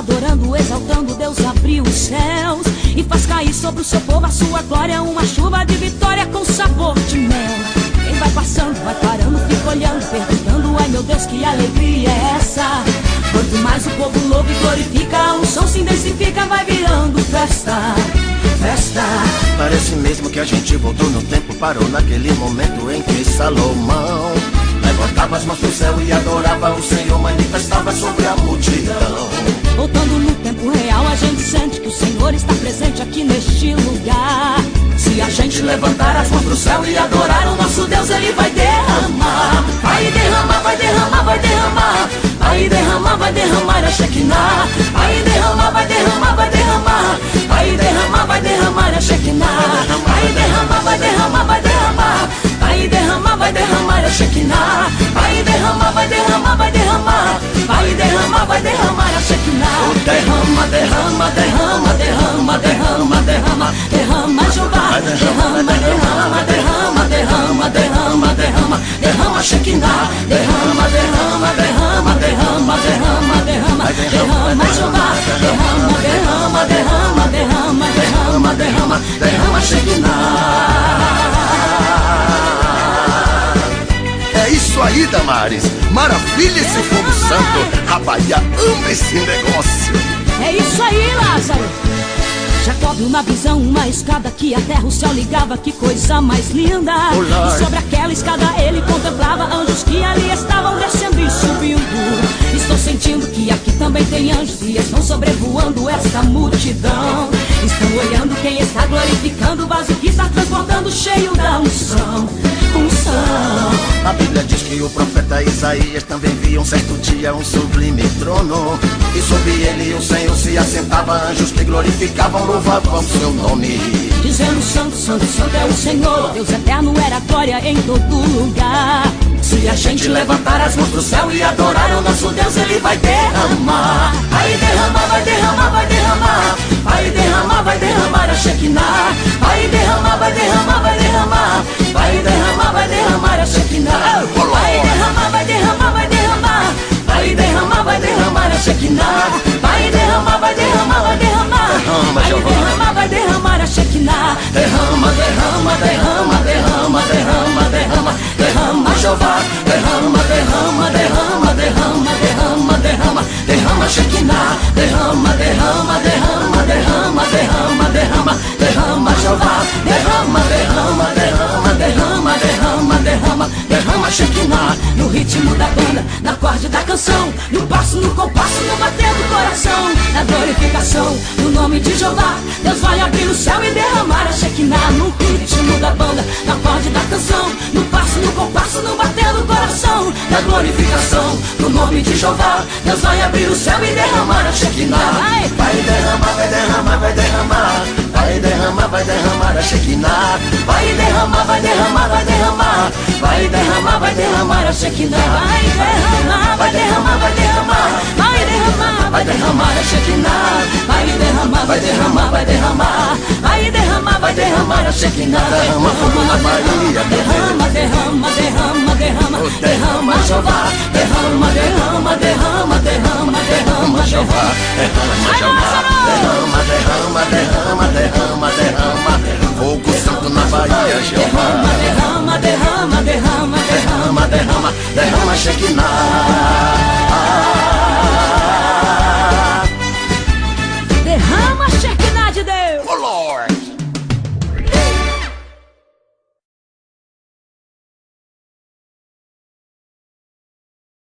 adorando, exaltando, Deus abriu os céus e faz cair sobre o seu povo a sua glória, uma olhando, perguntando: Ai meu Deus, que alegria é essa? Quanto mais o povo louva e glorifica, a unção se intensifica, vai virando festa, festa. Parece mesmo que a gente voltou no tempo, parou naquele momento em que Salomão levantava as mãos pro céu e adorava o Senhor, manifestava levantar as mãos pro céu e adorar o nosso Deus, Ele vai derramar. Vai derramar, vai derramar, vai derramar. Vai derramar, vai derramar a Shekinah. Vai derrama, derrama, Shekinah. É isso aí, Damares. Maravilha esse fogo santo. A Bahia ama esse negócio. É isso aí, Lázaro. Jacó viu na visão uma escada que a terra o céu ligava, que coisa mais linda. Lord. e sobre aquela escada ele contemplava anjos que ali estavam descendo e subindo. Estou sentindo que aqui também tem anjos e estão sobrevoando esta multidão. Quem está glorificando o vaso que está transbordando, cheio da unção. Unção. A Bíblia diz que o profeta Isaías também via um certo dia um sublime trono. E sobre ele o Senhor se assentava, anjos que glorificavam, louvavam seu nome. Dizendo santo, santo, santo é o Senhor Deus eterno era glória em todo lugar Se a gente levantar as mãos pro céu e adorar o nosso Deus Ele vai derramar Vai derramar, vai derramar, vai derramar Vai derramar, vai derramar a Shekinah Vai derramar, vai derramar, vai derramar Vai derramar, vai derramar a Shekinah Vai derramar, vai derramar, vai derramar Vai derramar, vai derramar a Shekinah Vai derramar, vai derramar, vai derramar Derrama, Vai derramar, vai derramar a Shekinah derrama, derrama, derrama, derrama, derrama, derrama Jeová. Derrama, derrama, derrama, derrama, derrama, derrama Derrama Shekinah. No ritmo da banda, na acorde da canção No passo, no compasso, no bater do coração Na glorificação, no nome de Jeová. Deus vai abrir o céu e derramar a Shekinah. No Na glorificação, no nome de Jeová Deus vai abrir o céu e derramar a Shekinah Vai, Vai derramar, vai derramar, vai derramar. Vai derramar, vai derramar a Shekinah. Vai derramar, vai derramar, vai derramar Vai derramar, vai derramar a Shekinah Vai derramar, vai derramar, vai derramar Vai derramar, vai derramar a Shekinah Vai derramar, vai derramar, vai derramar Vai derramar, vai derramar a Shekinah Derrama fogo na Derrama, Jeová Derrama, derrama, derrama, derrama, derrama, Jeová Derrama, Jeová. Derrama, derrama, derrama, derrama, derrama. Fogo santo na Bahia, Jeová. Derrama, derrama, derrama, derrama, derrama Derrama, derrama, derrama Shekinah.